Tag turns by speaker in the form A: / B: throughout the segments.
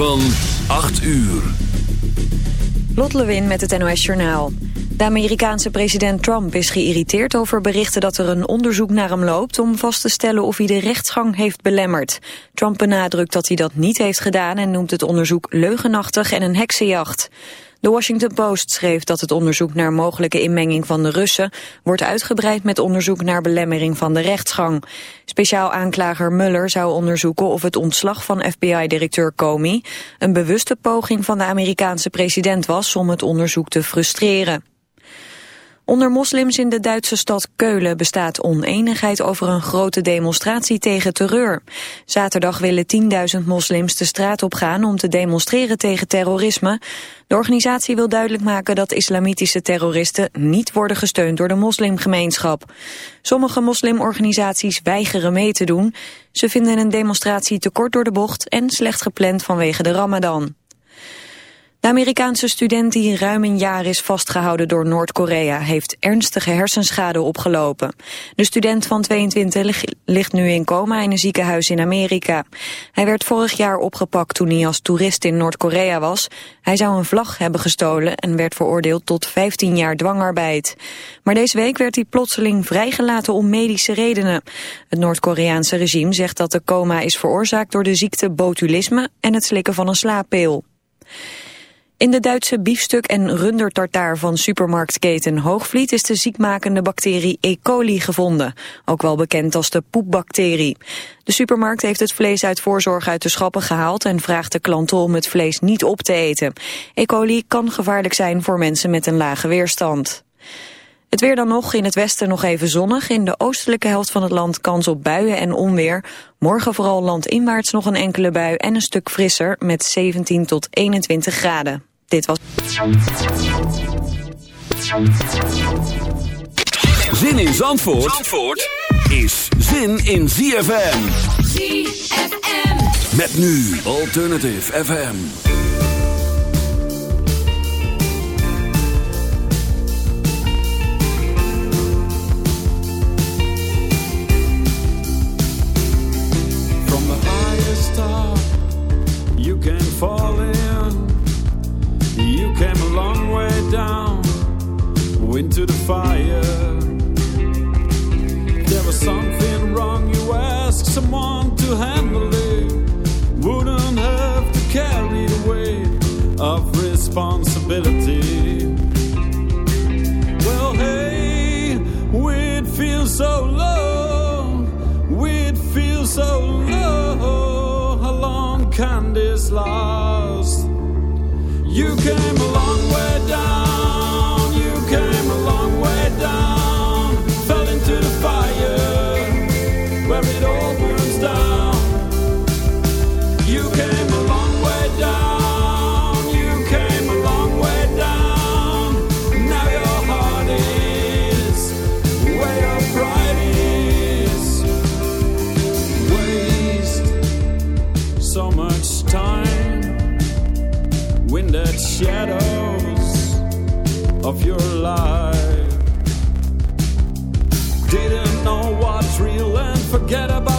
A: Van 8 uur.
B: Lot Lewin met het NOS Journaal. De Amerikaanse president Trump is geïrriteerd over berichten dat er een onderzoek naar hem loopt om vast te stellen of hij de rechtsgang heeft belemmerd. Trump benadrukt dat hij dat niet heeft gedaan en noemt het onderzoek leugenachtig en een heksenjacht. De Washington Post schreef dat het onderzoek naar mogelijke inmenging van de Russen wordt uitgebreid met onderzoek naar belemmering van de rechtsgang. Speciaal aanklager Mueller zou onderzoeken of het ontslag van FBI-directeur Comey een bewuste poging van de Amerikaanse president was om het onderzoek te frustreren. Onder moslims in de Duitse stad Keulen bestaat oneenigheid over een grote demonstratie tegen terreur. Zaterdag willen 10.000 moslims de straat op gaan om te demonstreren tegen terrorisme. De organisatie wil duidelijk maken dat islamitische terroristen niet worden gesteund door de moslimgemeenschap. Sommige moslimorganisaties weigeren mee te doen. Ze vinden een demonstratie te kort door de bocht en slecht gepland vanwege de ramadan. De Amerikaanse student die ruim een jaar is vastgehouden door Noord-Korea heeft ernstige hersenschade opgelopen. De student van 22 ligt nu in coma in een ziekenhuis in Amerika. Hij werd vorig jaar opgepakt toen hij als toerist in Noord-Korea was. Hij zou een vlag hebben gestolen en werd veroordeeld tot 15 jaar dwangarbeid. Maar deze week werd hij plotseling vrijgelaten om medische redenen. Het Noord-Koreaanse regime zegt dat de coma is veroorzaakt door de ziekte botulisme en het slikken van een slaappil. In de Duitse biefstuk- en rundertartaar van supermarktketen Hoogvliet is de ziekmakende bacterie E. coli gevonden, ook wel bekend als de poepbacterie. De supermarkt heeft het vlees uit voorzorg uit de schappen gehaald en vraagt de klanten om het vlees niet op te eten. E. coli kan gevaarlijk zijn voor mensen met een lage weerstand. Het weer dan nog, in het westen nog even zonnig. In de oostelijke helft van het land kans op buien en onweer. Morgen vooral landinwaarts nog een enkele bui en een stuk frisser met 17 tot 21 graden. Dit was...
A: Zin in Zandvoort, Zandvoort is zin in ZFM.
C: ZFM.
A: Met nu Alternative FM.
D: Down into the fire. There was something wrong, you asked someone to handle it. Wouldn't have to carry the weight of responsibility. Well, hey, we'd feel so low, we'd feel so low. How long can this last? You came of your life. Didn't know what's real and forget about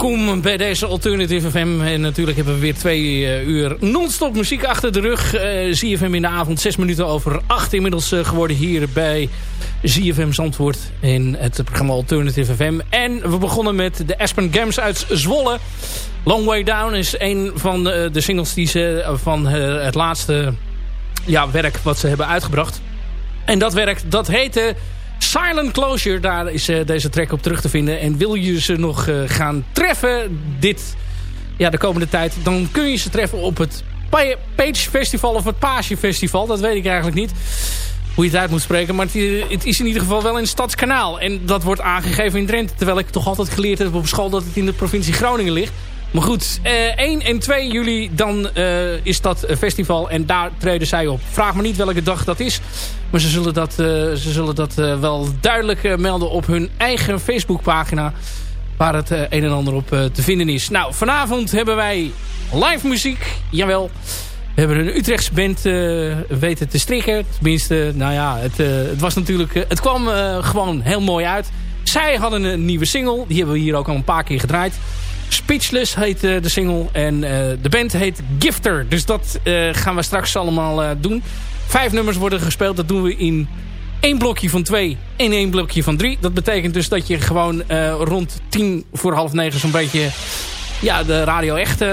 C: Welkom bij deze Alternative FM. En natuurlijk hebben we weer twee uh, uur non-stop muziek achter de rug. Uh, ZFM in de avond, zes minuten over acht inmiddels uh, geworden hier bij ZFM Zandvoort. In het programma Alternative FM. En we begonnen met de Aspen Games uit Zwolle. Long Way Down is een van de, de singles die ze van het laatste ja, werk wat ze hebben uitgebracht. En dat werk, dat heette... Silent Closure, daar is uh, deze track op terug te vinden. En wil je ze nog uh, gaan treffen dit, ja, de komende tijd... dan kun je ze treffen op het Page Festival of het Page Festival. Dat weet ik eigenlijk niet hoe je het uit moet spreken. Maar het, het, is in ieder geval wel in Stadskanaal. En dat wordt aangegeven in Drenthe. Terwijl ik toch altijd geleerd heb op school dat het in de provincie Groningen ligt. Maar goed, eh, 1 en 2 juli dan uh, is dat festival en daar treden zij op. Vraag me niet welke dag dat is. Maar ze zullen dat, uh, ze zullen dat wel duidelijk melden op hun eigen Facebookpagina. Waar het een en ander op te vinden is. Nou, vanavond hebben wij live muziek. Jawel. We hebben een Utrechtse band weten te strikken. Tenminste, nou ja, het, het was natuurlijk... het kwam gewoon heel mooi uit. Zij hadden een nieuwe single. Die hebben we hier ook al een paar keer gedraaid. Speechless heet uh, de single. En uh, de band heet Gifter. Dus dat uh, gaan we straks allemaal doen. Vijf nummers worden gespeeld. Dat doen we in één blokje van twee en één blokje van drie. Dat betekent dus dat je gewoon rond tien voor half negen zo'n beetje... Ja, de radio echt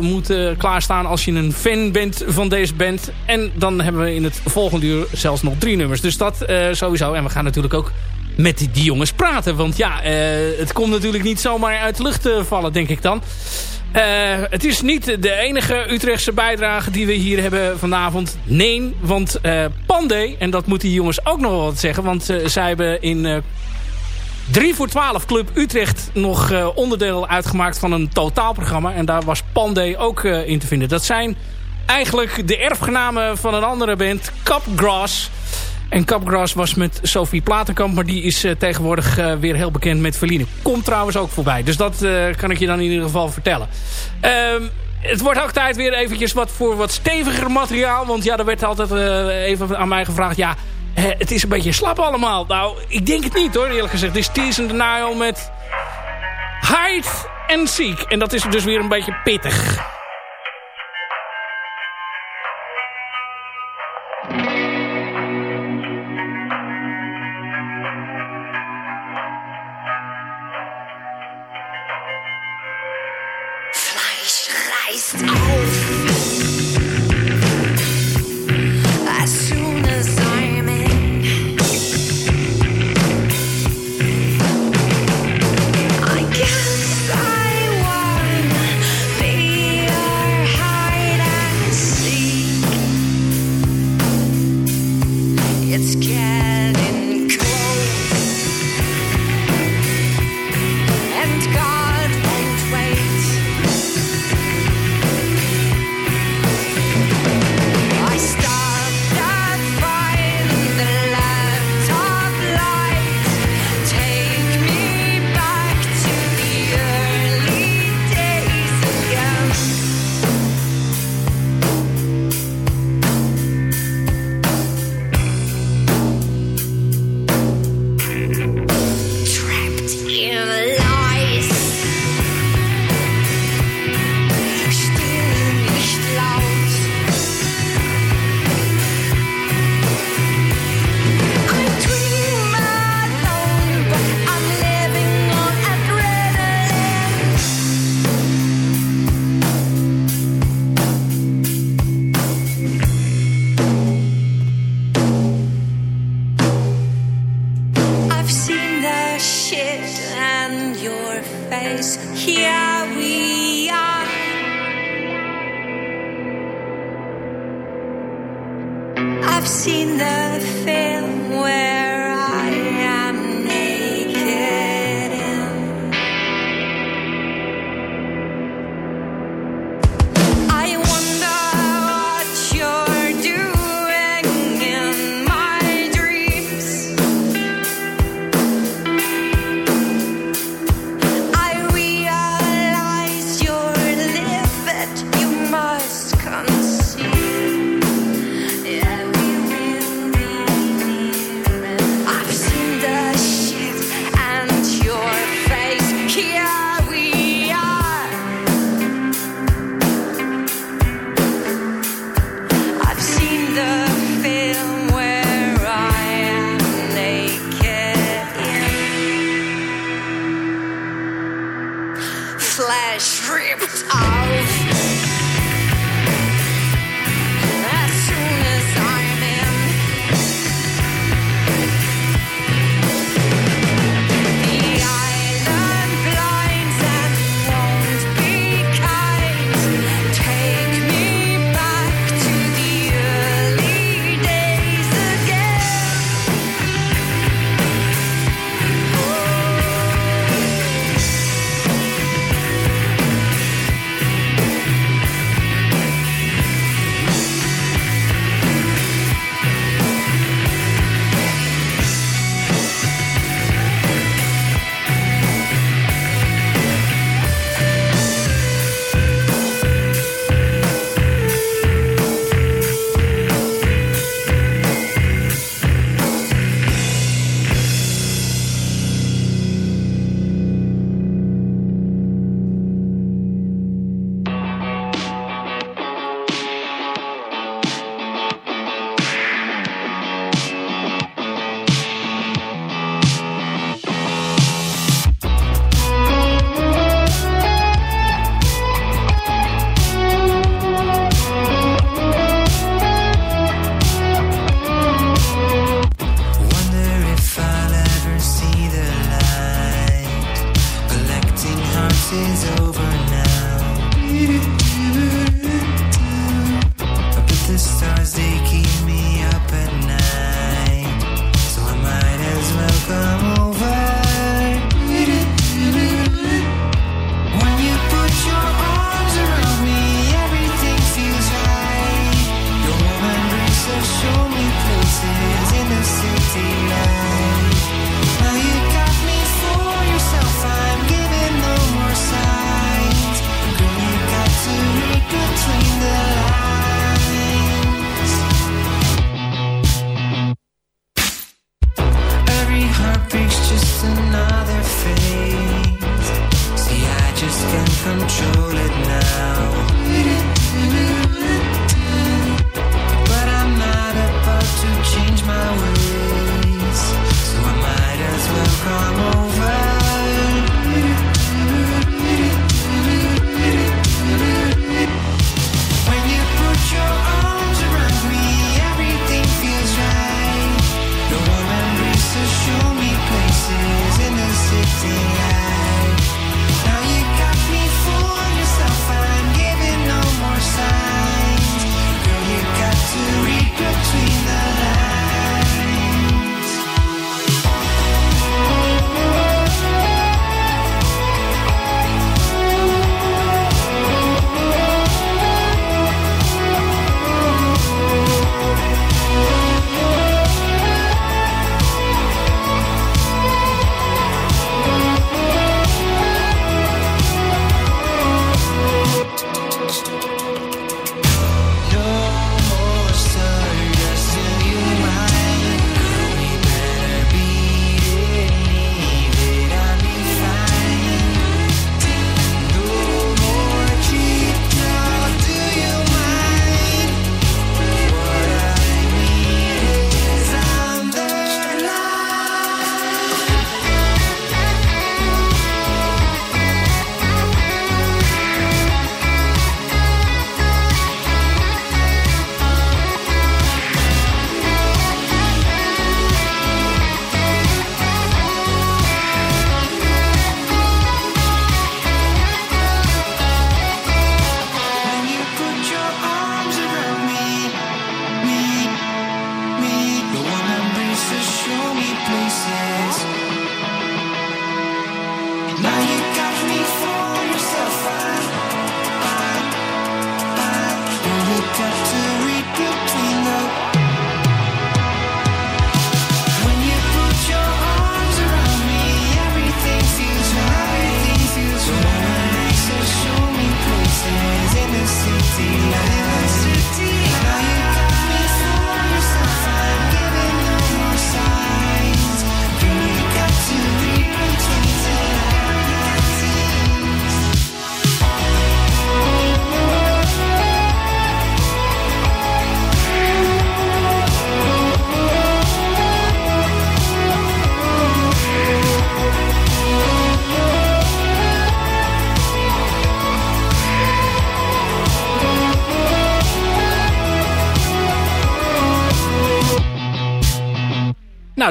C: moet klaarstaan als je een fan bent van deze band. En dan hebben we in het volgende uur zelfs nog drie nummers. Dus dat sowieso. En we gaan natuurlijk ook met die, jongens praten. Want ja, uh, het komt natuurlijk niet zomaar uit de lucht uh, vallen, denk ik dan. Uh, het is niet de enige Utrechtse bijdrage die we hier hebben vanavond. Nee, want Pandey, en dat moeten die jongens ook nog wel wat zeggen... want zij hebben in 3 voor 12 Club Utrecht nog onderdeel uitgemaakt van een totaalprogramma. En daar was Pandey ook in te vinden. Dat zijn eigenlijk de erfgenamen van een andere band, Capgrass... En Capgras was met Sophie Platenkamp. Maar die is uh, tegenwoordig uh, weer heel bekend met Verline. Komt trouwens ook voorbij. Dus dat uh, kan ik je dan in ieder geval vertellen. Um, het wordt ook tijd weer eventjes wat voor wat steviger materiaal. Want ja, er werd altijd even aan mij gevraagd. Ja, het is een beetje slap allemaal. Nou, ik denk het niet hoor, eerlijk gezegd. Het is Tears the Nile met Hide and Seek. En dat is dus weer een beetje pittig.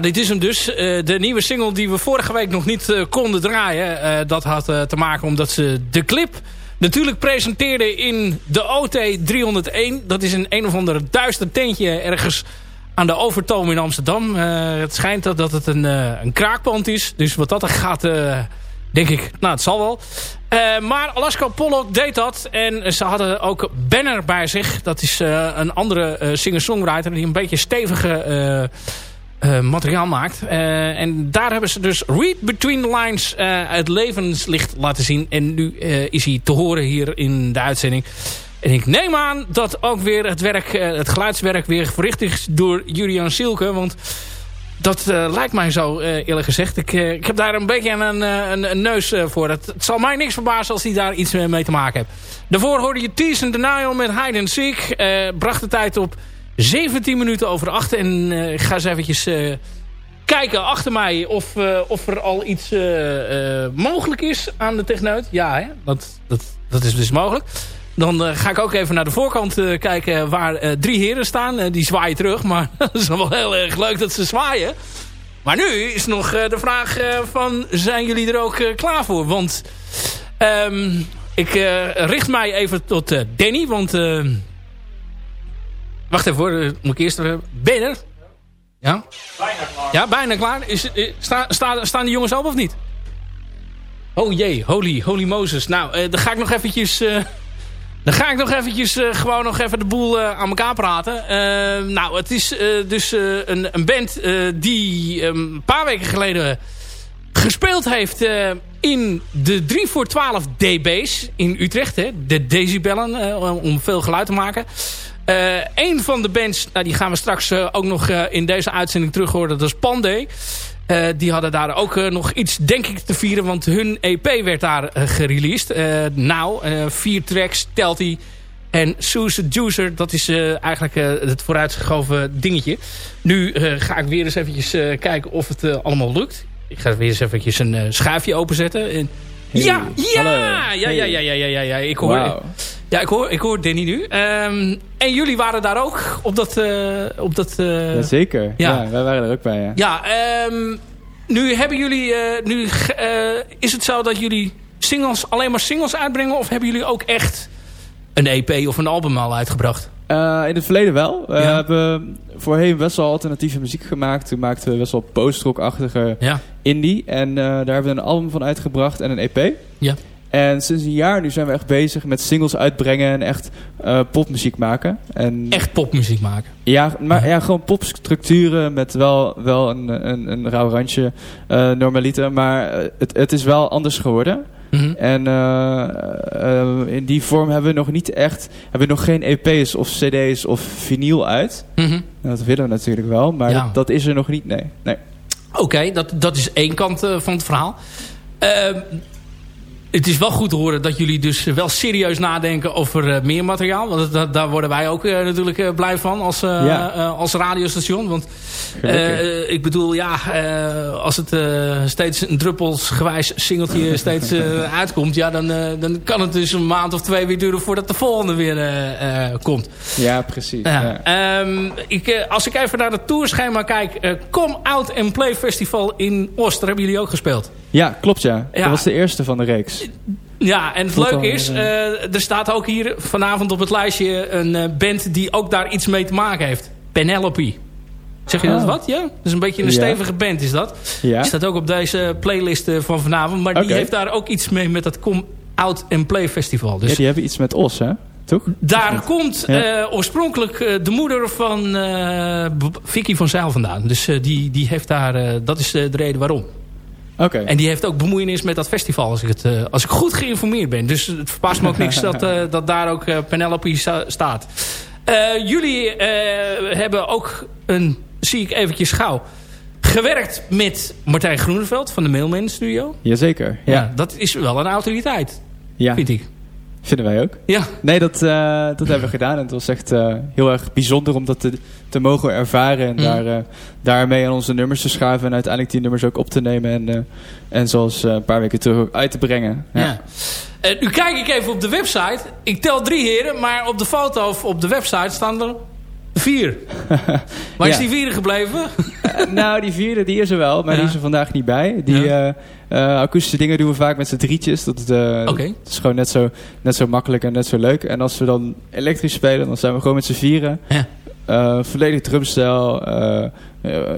C: Dit is hem dus. Eh, de nieuwe single die we vorige week nog niet eh, konden draaien. Eh, dat had te maken omdat ze de clip natuurlijk presenteerden in de OT 301. Dat is een een of ander duister tentje ergens aan de Overtoom in Amsterdam. Het schijnt dat, dat het een, een kraakpand is. Dus wat dat er gaat, denk ik, nou het zal wel. Maar Alaska Pollock deed dat. En ze hadden ook Banner bij zich. Dat is een andere singer-songwriter die een beetje stevige... eh, materiaal maakt. Eh, en daar hebben ze dus Read Between the Lines eh, het levenslicht laten zien. En nu is hij te horen hier in de uitzending. En ik neem aan dat ook weer het, werk, het geluidswerk weer verricht is door Julian Silke. Want dat lijkt mij zo eerlijk gezegd. Ik, ik heb daar een beetje een, een, neus voor. Het, zal mij niks verbazen als hij daar iets mee te maken heeft. Daarvoor hoorde je Tease and Denial met Hide and Seek. Bracht de tijd op 17 minuten over 8. En eh, ik ga eens eventjes eh, kijken achter mij of, eh, of er al iets mogelijk is aan de techneut. Ja, hè? Dat, dat, dat is dus mogelijk. Dan ga ik ook even naar de voorkant kijken waar drie heren staan. Die zwaaien terug, maar dat is wel heel erg leuk dat ze zwaaien. Maar nu is nog de vraag van, zijn jullie er ook klaar voor? Want ehm, ik richt mij even tot Danny, want... eh, wacht even hoor, eh, moet ik eerst even... Ben je er? Ja? Bijna klaar. Ja, bijna klaar. Is, eh, sta, sta, staan die jongens op of niet? Oh jee, holy, holy Moses. Nou, eh, dan ga ik nog eventjes... eh, dan ga ik nog eventjes eh, gewoon nog even de boel eh, aan elkaar praten. Eh, nou, het is eh, dus eh, een, een band eh, die ehm, een paar weken geleden gespeeld heeft eh, in de 3 voor 12 dB's in Utrecht. Hè, de decibellen, eh, om veel geluid te maken. Eh een van de bands, nou, die gaan we straks eh, ook nog eh, in deze uitzending terug horen. Dat is Pandey. Eh, die hadden daar ook nog iets, denk ik, te vieren. Want hun EP werd daar gereleased. Nou, vier tracks telt hij. En Suze Juicer, dat is eigenlijk het vooruitgeschoven dingetje. Nu ga ik weer eens eventjes kijken of het allemaal lukt. Ik ga weer eens eventjes een schuifje openzetten. En...
E: Hey,
C: ja, ja,
E: hallo.
C: ja, ja, ja, ja, ja, ja, ja. Ik hoor,
E: Wauw.
C: Ja, ik hoor, ik hoor Danny nu. Ehm, en jullie waren daar ook op dat... eh, op dat
E: Jazeker.
C: ja.
E: Ja. wij waren er ook bij. Ja.
C: ja, ehm, nu hebben jullie... eh, nu is het zo dat jullie singles, alleen maar singles uitbrengen? Of hebben jullie ook echt een EP of een album al uitgebracht?
E: In het verleden wel. We
C: Ja.
E: hebben voorheen best wel alternatieve muziek gemaakt. Toen maakten we best wel post-rock-achtige
C: Ja.
E: indie. En daar hebben we een album van uitgebracht en een EP.
C: Ja.
E: En sinds een jaar nu zijn we echt bezig met singles uitbrengen en echt eh, popmuziek maken. En
C: Echt popmuziek maken.
E: Ja, maar ja, gewoon popstructuren met wel, wel een, een, een rauw randje eh, normaliter. Maar eh, het, het is wel anders geworden.
C: Mhm.
E: En in die vorm hebben we nog niet echt... Hebben we nog geen EP's of cd's of vinyl uit.
C: Mhm.
E: Dat willen we natuurlijk wel, maar
C: Ja.
E: dat, dat is er nog niet, nee. nee.
C: Oké, dat, dat is één kant van het verhaal. Het is wel goed te horen dat jullie dus wel serieus nadenken over eh, meer materiaal. Want dat, daar worden wij ook eh, natuurlijk eh, blij van als,
E: Ja.
C: als radiostation. Want ik bedoel, ja, als het steeds een druppelsgewijs singeltje steeds uitkomt... Ja, dan, dan kan het dus een maand of twee weer duren voordat de volgende weer komt.
E: Ja, precies.
C: Ja. Ehm, ik, als ik even naar het tourschema kijk... Come Out and Play Festival in Oost. Daar hebben jullie ook gespeeld.
E: ja, klopt ja.
C: Ja.
E: Dat was de eerste van de reeks.
C: Ja, en het leuke is...
E: ja.
C: eh, er staat ook hier vanavond op het lijstje... een eh, band die ook daar iets mee te maken heeft. Penelope. Zeg je dat
E: Oh.
C: wat? Ja? Dat is een beetje een
E: Ja.
C: stevige band is dat.
E: Ja.
C: Die staat ook op deze playlist eh, van vanavond. Maar die heeft daar ook iets mee met dat Come Out and Play Festival. Dus
E: ja, die hebben iets met Os, hè? Toch?
C: Daar komt
E: Ja.
C: eh, oorspronkelijk eh, de moeder van eh, Vicky van Zijl vandaan. Dus eh, die, die heeft daar, eh, dat is eh, de reden waarom. En die heeft ook bemoeienis met dat festival, als ik, het, eh, als ik goed geïnformeerd ben. Dus het verbaast me ook niks dat, eh, dat daar ook eh, Penelope sta- staat. Jullie hebben ook een, zie ik eventjes gauw, gewerkt met Martijn Groeneveld van de Mailman Studio.
E: Jazeker.
C: Ja.
E: Ja.
C: dat is wel een autoriteit,
E: ja,
C: vind ik.
E: Vinden wij ook.
C: Ja,
E: Nee, dat, eh, dat hebben we gedaan. En het was echt eh, heel erg bijzonder om dat te, te mogen ervaren. En
C: Mm.
E: daar, eh, daarmee aan onze nummers te schuiven. En uiteindelijk die nummers ook op te nemen. En, en zoals een paar weken terug ook uit te brengen. Ja.
C: Ja. Nu kijk ik even op de website. Ik tel drie heren, maar op de foto of op de website staan er vier. Waar is
E: Ja.
C: die vierde gebleven?
E: Eh, nou, die vierde die is er wel. Maar
C: Ja.
E: die is er vandaag niet bij. Die
C: Ja.
E: eh, eh, akoestische dingen doen we vaak met z'n drietjes. Dat, is,
C: Oké.
E: dat is gewoon net zo, net zo makkelijk en net zo leuk. En als we dan elektrisch spelen, dan zijn we gewoon met z'n vieren.
C: Ja.
E: Volledig drumstijl,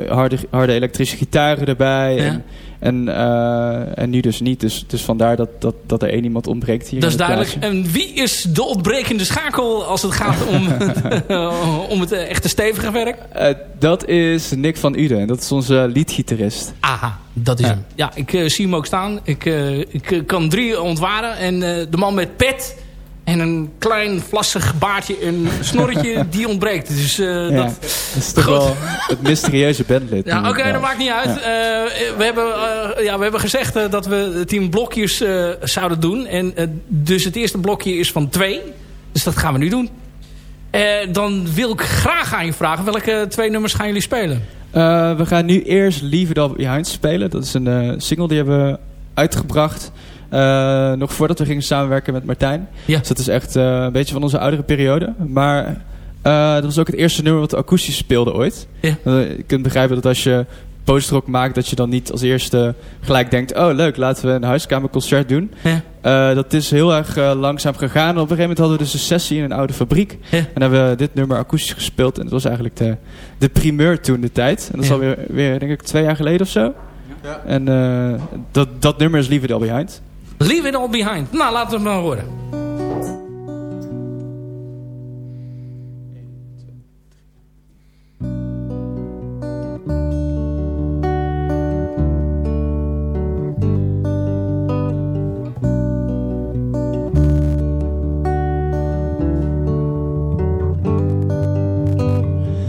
E: harde, harde elektrische gitaren erbij. En, en, eh, en nu dus niet. Dus, dus vandaar dat, dat, dat er één iemand ontbreekt hier.
C: Dat is duidelijk. En wie is de ontbrekende schakel als het gaat om, om het eh, echte stevige werk?
E: Eh, dat is Nick van Uden. En dat is onze leadgitarist.
C: Aha, dat is
E: Ja.
C: hem. Ja, ik eh, zie hem ook staan. Ik, eh, ik eh, kan drie ontwaren. En eh, de man met pet en een klein vlassig baardje en snorretje, die ontbreekt. Dus
E: Ja,
C: dat...
E: dat is toch
C: Goed.
E: wel het mysterieuze bandlid.
C: Ja, oké, dat maakt niet uit. Eh, we, hebben, eh, ja, we hebben gezegd dat we team blokjes zouden doen. En dus het eerste blokje is van twee. Dus dat gaan we nu doen. Dan wil ik graag aan je vragen. Welke twee nummers gaan jullie spelen?
E: We gaan nu eerst Leave It All Behind spelen. Dat is een single die hebben we uitgebracht. Eh, nog voordat we gingen samenwerken met Martijn.
C: Ja.
E: Dus dat is echt eh, een beetje van onze oudere periode. Maar eh, dat was ook het eerste nummer wat we akoestisch speelden ooit.
C: Ja.
E: Je kunt begrijpen dat als je postrock maakt... dat je dan niet als eerste gelijk denkt... oh leuk, laten we een huiskamerconcert doen.
C: Ja.
E: Eh, dat is heel erg langzaam gegaan. Op een gegeven moment hadden we dus een sessie in een oude fabriek.
C: Ja.
E: En hebben we dit nummer akoestisch gespeeld. En dat was eigenlijk de, de primeur toen de tijd. En dat is alweer weer, denk ik, twee jaar geleden of zo. En eh, dat, dat nummer is Leave It All Behind.
C: Leave it all behind. Nou, laten we het maar horen.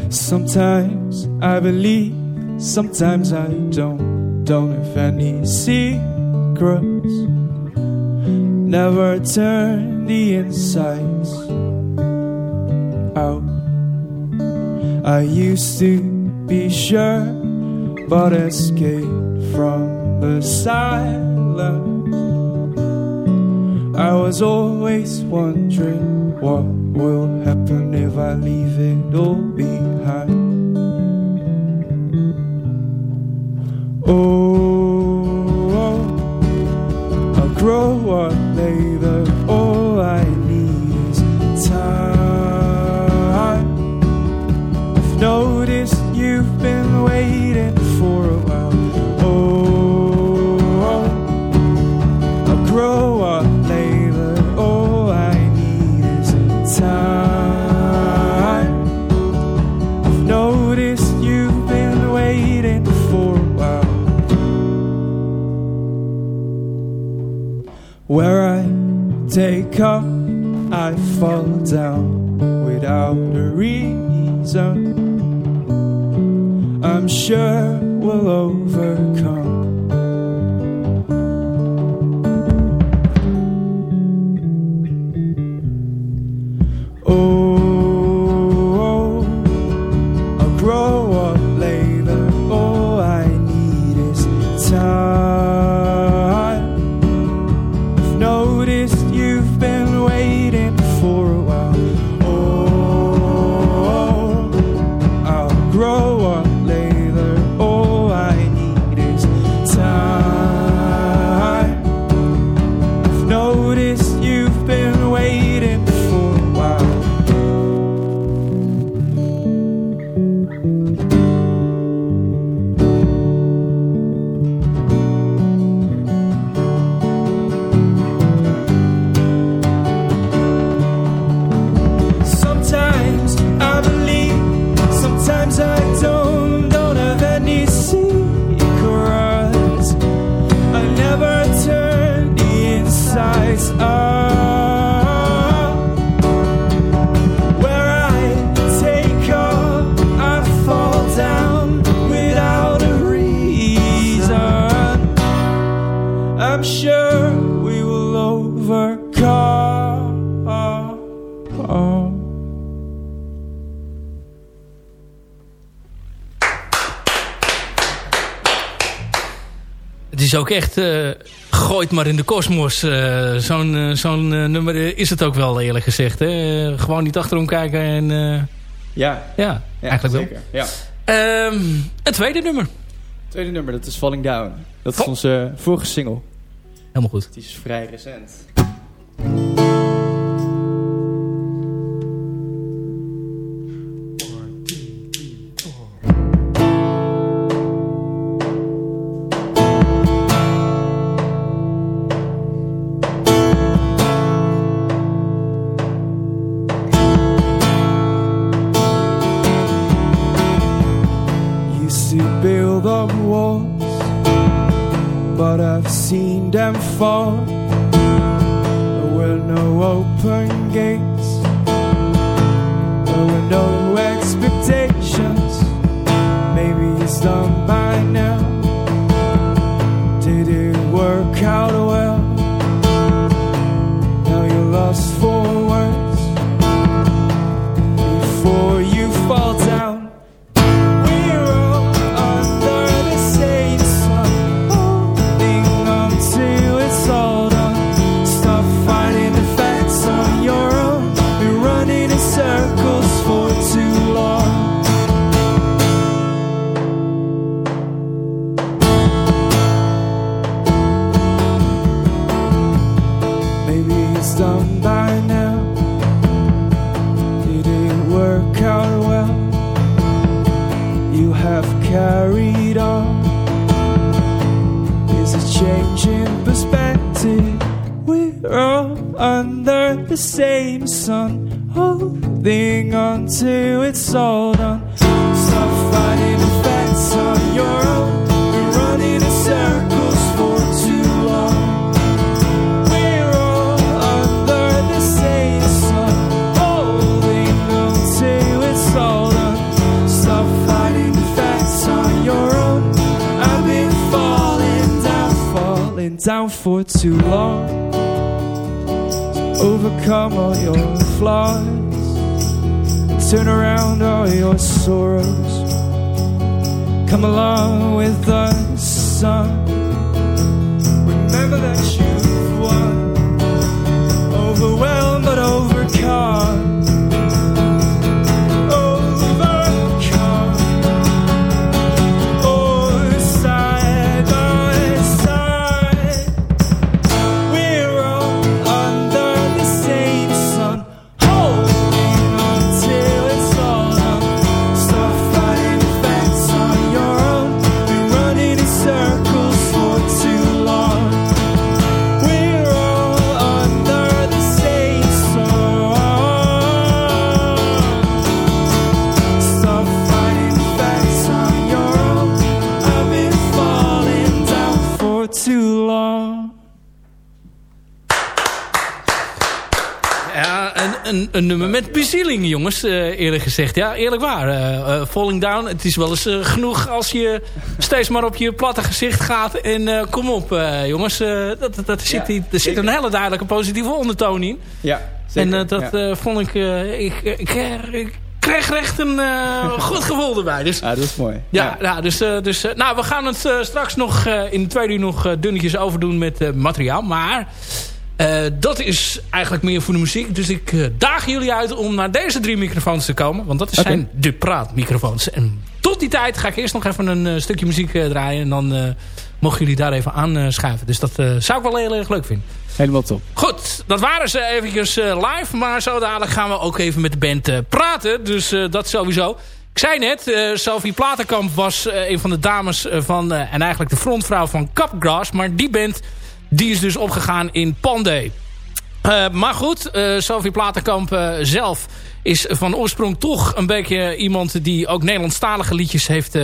E: Sometimes I believe, sometimes I don't.
F: don't have any secrets. Never turn the insides out. I used to be sure, but escaped from the silence. I was always wondering what will happen if I leave it all behind. Oh, grow up later. Up, I fall down without a reason. I'm sure we'll
C: Het is ook echt... eh gooit maar in de kosmos. eh, Zo'n eh, zo'n nummer is het ook wel eerlijk gezegd. Hè? Gewoon niet achterom kijken en... eh,
F: Ja,
C: ja, eigenlijk
F: zeker. Ja.
C: wel. Ehm, het tweede nummer.
F: Tweede nummer, dat is Falling Down. Dat is
C: Oh.
F: onze vorige single.
C: Helemaal goed.
F: Die is vrij recent. Holding on till it's all done. Stop fighting the facts on your own. Been running in circles for too long. We're all under the same sun, holding on till it's all done. Stop fighting the facts on your own. I've been falling down, falling. down for too long. Overcome all your flaws, turn around all your sorrows. Come along with the sun. Remember that you've won, overwhelmed but. Overcome.
C: Een, nummer met bezieling, jongens, eh, eerlijk gezegd. Ja, eerlijk waar. eh, eh, falling Down, het is wel eens genoeg als je steeds maar op je platte gezicht gaat. En kom op, jongens. dat, dat, dat zit, hier- er zit een hele duidelijke positieve ondertoon in.
G: Ja,
C: en eh, dat vond ik... ik, ik, ik kreeg recht een goed gevoel erbij. Dus
G: ja, dat is mooi.
C: ja, ja. dus, dus nou, we gaan het straks nog in de tweede uur nog dunnetjes overdoen met materiaal. Maar eh, dat is eigenlijk meer voor de muziek. Dus ik eh, daag jullie uit om naar deze drie microfoons te komen. Want dat zijn de praatmicrofoons. En tot die tijd ga ik eerst nog even een eh, stukje muziek draaien. En dan mogen jullie daar even aanschuiven. dus dat zou ik wel heel erg leuk vinden.
G: Helemaal top.
C: Goed, dat waren ze eventjes live. Maar zo dadelijk gaan we ook even met de band praten. Dus dat sowieso. Ik zei net, eh, Sophie Platenkamp was een van de dames van... en eigenlijk de frontvrouw van Capgrass. Maar die band die is dus opgegaan in Pandey. Eh, maar goed, eh, Sophie Platenkamp eh, zelf is van oorsprong toch een beetje iemand... die ook Nederlandstalige liedjes heeft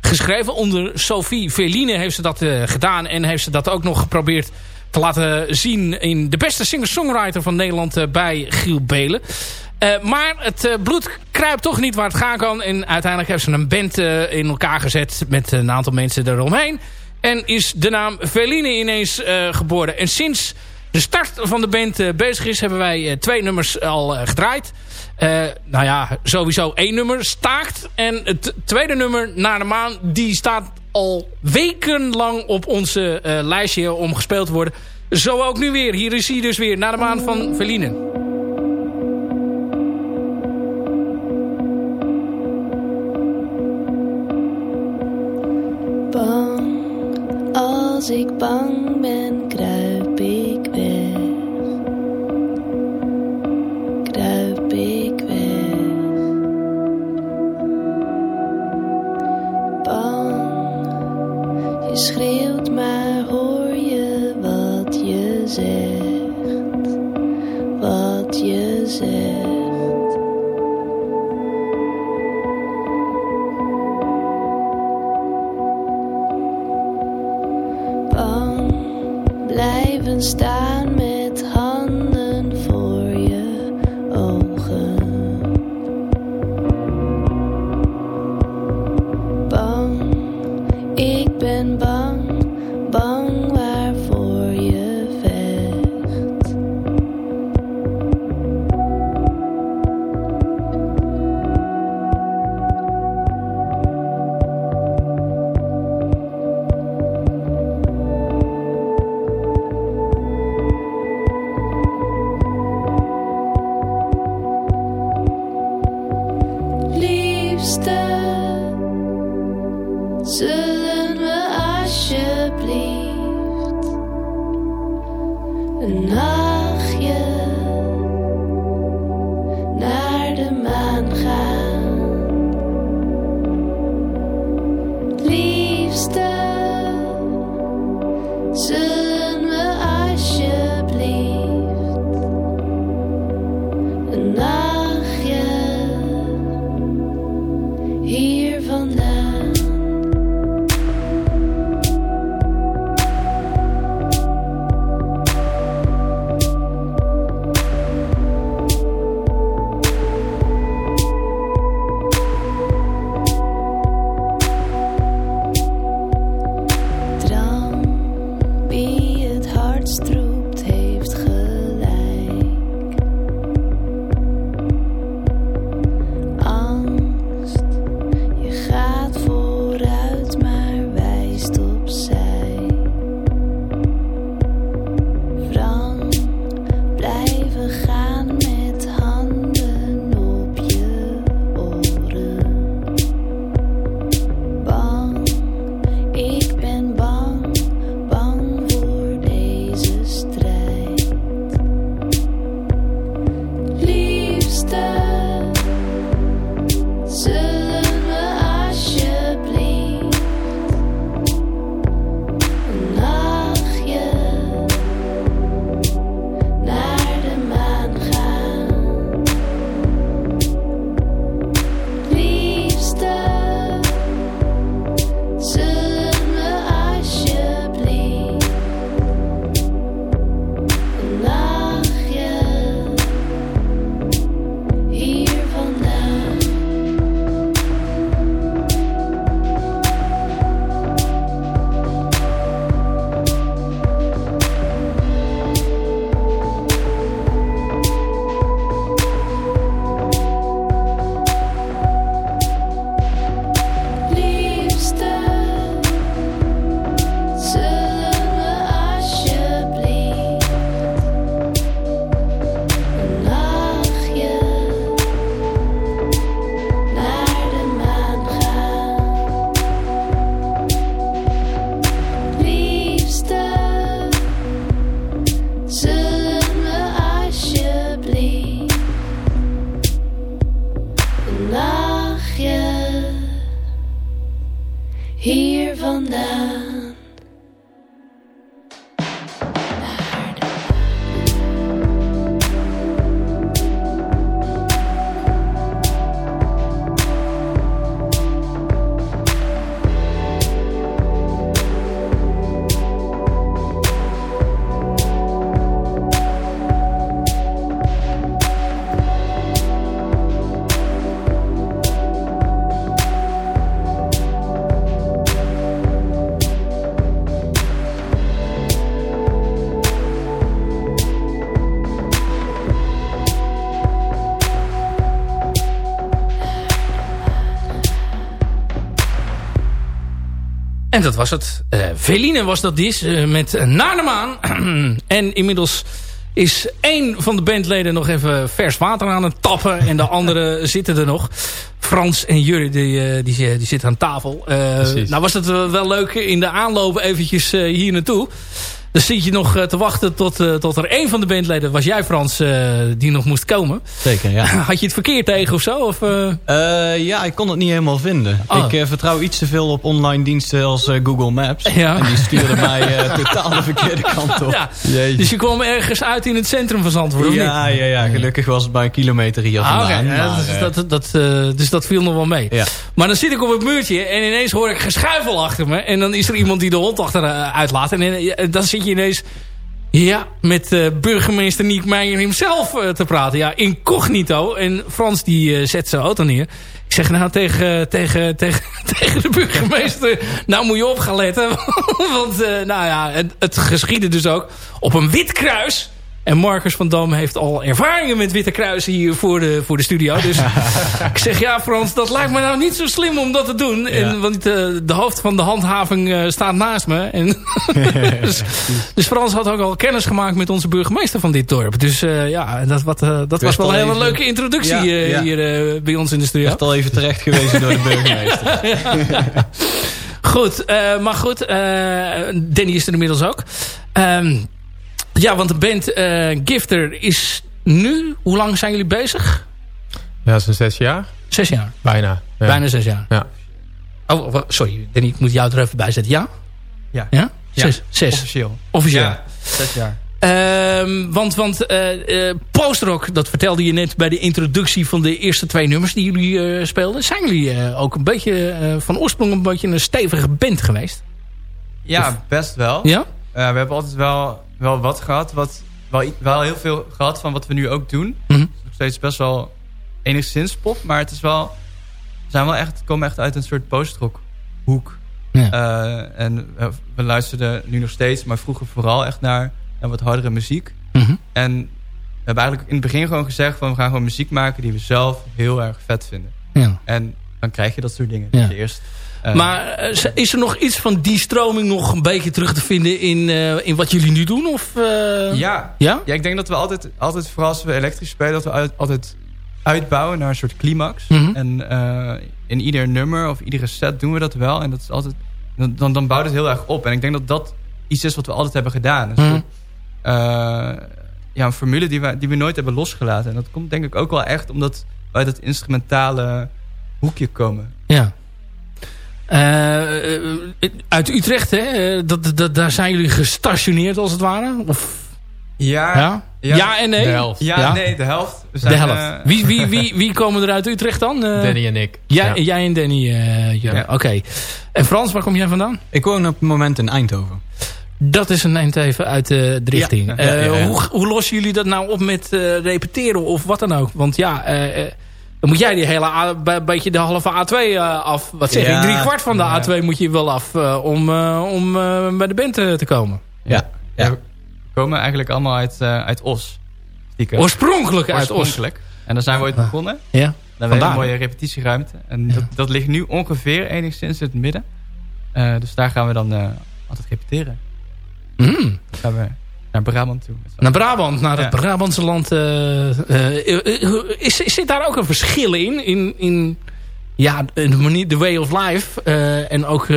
C: geschreven. Onder Sophie Verline heeft ze dat gedaan. En heeft ze dat ook nog geprobeerd te laten zien... in de beste singer-songwriter van Nederland bij Giel Belen. Maar het bloed kruipt toch niet waar het gaan kan. En uiteindelijk heeft ze een band in elkaar gezet... met een aantal mensen eromheen. En is de naam Verline ineens eh, geboren. En sinds de start van de band eh, bezig is... hebben wij eh, twee nummers al gedraaid. Nou ja, sowieso één nummer, Staakt. En het tweede nummer, Naar de Maan... die staat al wekenlang op onze lijstje om gespeeld te worden. Zo ook nu weer. Hier is hij dus weer, Naar de Maan van Verline.
H: Bang, als ik bang ben, kruip ik weg. Kruip ik weg. Bang, je schreeuwt, maar hoor je wat je zegt. Wat je zegt. stand
C: En dat was het. Eh Veline was dat dis eh, met Naar de Maan. en inmiddels is één van de bandleden nog even vers water aan het tappen. En de anderen zitten er nog. Frans en Jurre, die, eh, die, die zitten aan tafel. Nou was het wel leuk in de aanloop eventjes hier naartoe. Dus zit je nog eh, te wachten tot, eh, tot er één van de bandleden... was jij Frans, eh, die nog moest komen.
G: Zeker, ja.
C: Had je het verkeer tegen of zo? Of,
G: ja, ik kon het niet helemaal vinden.
C: Oh.
G: Ik vertrouw iets te veel op online diensten als Google Maps.
C: Ja.
G: En die stuurde mij totaal de verkeerde kant op.
C: Ja, dus je kwam ergens uit in het centrum van Zandvoort?
G: Ja, ja, ja, gelukkig was het bij een kilometer hier
C: Ah,
G: vandaan. Maar,
C: dus, dat, dat, dus dat viel nog wel mee.
G: Ja.
C: Maar dan zit ik op het muurtje en ineens hoor ik geschuifel achter me. En dan is er iemand die de hond achteruit uitlaat. En dan zit je ineens ja, met eh, burgemeester Niek Meijer hemzelf eh, te praten. Ja, incognito. En Frans die eh, zet zijn auto neer. Ik zeg nou tegen, tegen, tegen, tegen de burgemeester... nou moet je op gaan letten. Want nou ja, het, het geschiedde dus ook op een wit kruis... En Marcus van Dam heeft al ervaringen met witte kruisen hier voor de, voor de studio. Dus ik zeg, ja Frans, dat lijkt me nou niet zo slim om dat te doen. En, want eh, de hoofd van de handhaving eh, staat naast me. En dus, dus Frans had ook al kennis gemaakt met onze burgemeester van dit dorp. Dus eh, ja, dat, wat, dat was wel een hele leuke introductie
G: Ja, ja.
C: hier bij ons in de studio.
G: echt al even terecht gewezen door de burgemeester.
C: Goed, maar goed. Danny is er inmiddels ook. Ehm, ja, want de band eh, Gifter is nu... Hoe lang zijn jullie bezig?
I: Ja, zo'n zes jaar.
C: Zes jaar.
I: Bijna. Ja.
C: Bijna zes jaar.
I: Ja.
C: Oh, sorry. Danny, ik moet jou er even bij zetten. Ja?
E: Ja.
C: Ja?
E: Ja.
C: Zes. Zes.
E: Officieel.
C: Officieel.
E: Ja, zes jaar.
C: Ehm, want want eh, eh, Postrock, dat vertelde je net bij de introductie van de eerste twee nummers die jullie eh, speelden. Zijn jullie eh, ook een beetje eh, van oorsprong een beetje een stevige band geweest?
E: Ja, best wel.
C: Ja?
E: Eh, we hebben altijd wel, wel wat gehad. Wat, wel, wel heel veel gehad van wat we nu ook doen.
C: Mhm.
E: Het is nog steeds best wel enigszins pop. Maar het is wel... We zijn wel echt, komen echt uit een soort postrock hoek.
C: Ja.
E: Eh, en we, we luisterden nu nog steeds, maar vroeger vooral echt naar, naar wat hardere muziek.
C: Mhm.
E: En we hebben eigenlijk in het begin gewoon gezegd van we gaan gewoon muziek maken die we zelf heel erg vet vinden.
C: ja.
E: En dan krijg je dat soort dingen.
C: Ja.
E: Eerst, eh,
C: Maar eh, is er nog iets van die stroming nog een beetje terug te vinden in, eh, in wat jullie nu doen? Of, eh?
E: ja,
C: Ja?
E: Ja, ik denk dat we altijd, altijd vooral als we elektrisch spelen, dat we uit- altijd uitbouwen naar een soort climax.
C: Mhm.
E: En eh, in ieder nummer of iedere set doen we dat wel. En dat is altijd, dan, dan, bouwt het heel erg op. En ik denk dat dat iets is wat we altijd hebben gedaan. Een,
C: Mhm.
E: soort, eh, ja, een formule die we, die we nooit hebben losgelaten. En dat komt denk ik ook wel echt omdat uit het instrumentale hoekje komen.
C: Ja. Eh, eh, uit Utrecht, hè? Eh, Dat, dat, daar zijn jullie gestationeerd als het ware? Of,
E: Ja,
C: ja? Ja, en nee?
I: De helft.
E: Ja,
C: Ja?
E: nee, de helft. We
C: De
E: zijn,
C: helft.
E: eh,
C: Wie, wie, wie, wie komen er uit Utrecht dan? Eh,
I: Danny en ik.
C: Jij,
I: Ja.
C: jij en Danny. eh, ja. Oké. En Frans, waar kom jij vandaan?
G: Ik woon op het moment in Eindhoven.
C: Dat is een eind even uit eh, de richting.
E: Ja.
C: Eh,
G: Ja, ja, ja.
C: Hoe, hoe lossen jullie dat nou op met eh, repeteren of wat dan ook? Want ja, eh, eh, dan moet jij die hele A, beetje de halve A2 eh, af. Wat zeg
G: Ja.
C: ik? Drie kwart van de
E: Ja.
C: A2 moet je wel af eh, om, eh, om bij de band te komen.
G: Ja.
E: ja. we komen eigenlijk allemaal uit, eh, uit Os. Stiekem.
C: Oorspronkelijk uit Os.
E: Oorspronkelijk. En daar zijn we ooit begonnen.
C: Ja.
E: Dan hebben we een
C: Vandaar.
E: mooie repetitieruimte. En dat, dat ligt nu ongeveer enigszins in het midden. Eh, dus daar gaan we dan eh, altijd repeteren.
C: Mm.
E: Gaan we naar Brabant toe.
C: Naar Brabant, naar het. Brabantse land. eh, eh, eh, is, zit daar ook een verschil in? In, in ja, de manier, de way of life. en ook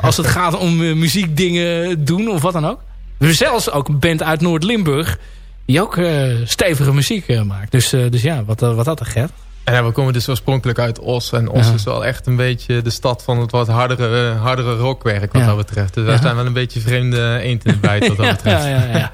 C: als het gaat om muziekdingen doen of wat dan ook. Is zelfs ook een band uit Noord-Limburg. Die ook stevige muziek maakt. Dus, dus ja, wat, wat dat er gaat.
I: En ja, we komen dus oorspronkelijk uit Os. En Os
C: Ja.
I: is wel echt een beetje de stad van het wat hardere, eh, hardere rockwerk wat
C: Ja.
I: dat betreft. Dus wij zijn wel een beetje vreemde eend in de bijt wat dat betreft.
C: ja, ja, ja.